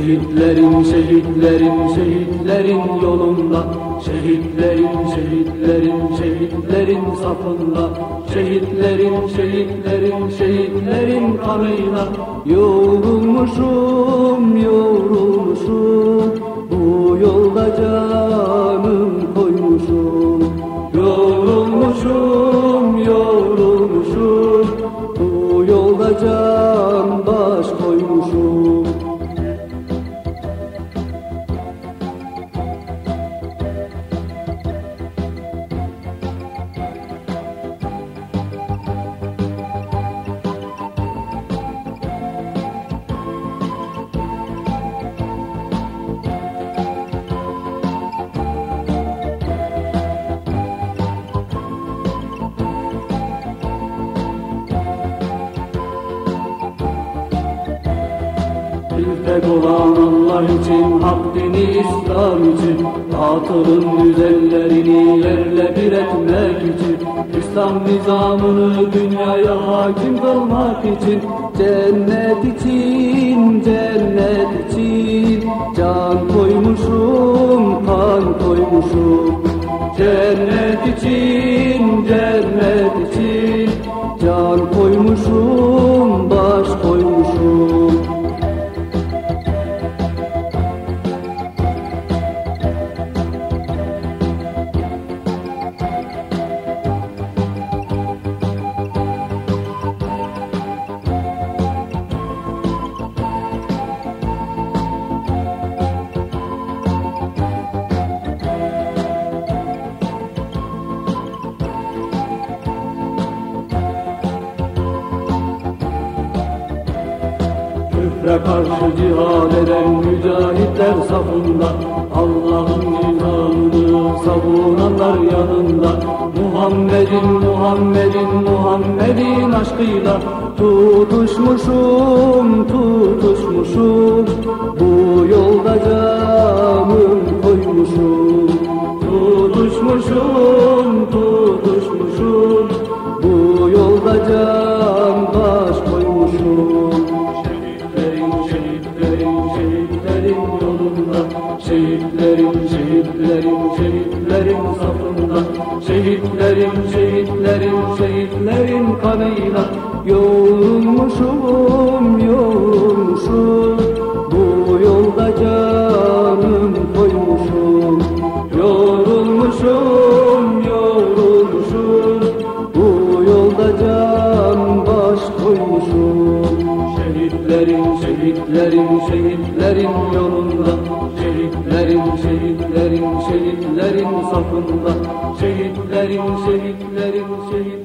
Şehitlerin, şehitlerin, şehitlerin yolunda. Şehitlerin, şehitlerin, şehitlerin safında. Şehitlerin, şehitlerin, şehitlerin kanıyla Yorulmuşum, yorulmuşum. Bu yolda canım koymuşum. Yorulmuşum, tek olan Allah için, hak dini İslam için. Batılın düzenlerini yerle bir etmek için. İslam nizamını dünyaya hakim kılmak için. Cennet için, cennet için. Can koymuşum, kan koymuşum. Cennet için, Küfre karşı cihad eden mücahitler safında. Allah'ın nizamını savunanlar yanında. Muhammed'in, Muhammed'in, Muhammed'in aşkıyla. Tutuşmuşum, tutuşmuşum. Bu yolda Şehitlerin, şehitlerin, şehitlerin safında. Şehitlerin, şehitlerin, şehitlerin kanıyla. Yoğulmuşum, yoğulmuşum Bu yolda canım koymuşum. Yorulmuşum, yorulmuşum. Bu yolda can baş koymuşum. Şehitlerin, şehitlerin, şehitlerin yolunda Şehitlerin, şehitlerin, şehitlerin safında Şehitlerin, şehitlerin, şehitlerin kanıyla